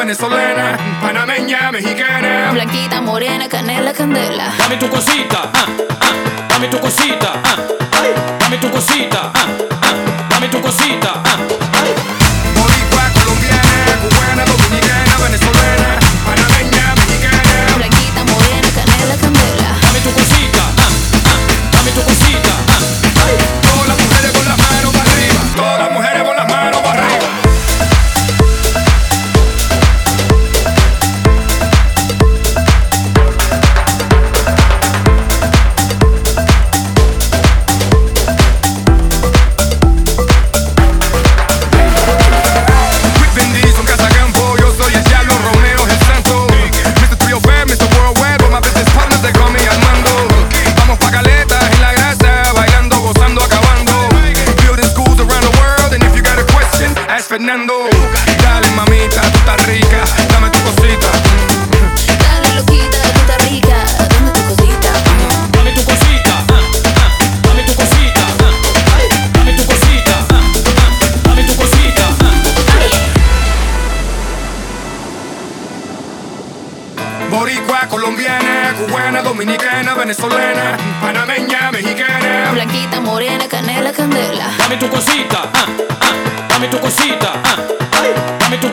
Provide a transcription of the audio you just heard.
venezolana, panameña, mexicana. Blanquita, morena, canela, candela. Dame tu cosita, ah, ah, dame tu cosita, ah, ay, dame tu cosita, ah, Fernando. Dale, mamita, tú estás rica, dame tu cosita. Dale, loquita, tú estás rica. Dame tu cosita. Dame tu cosita, dame tu cosita, dame tu cosita, dame tu cosita. Boricua, colombiana, cubana, dominicana, venezolana, panameña, mexicana. Blanquita, morena, canela, candela. Dame tu cosita, ah, ah, dame tu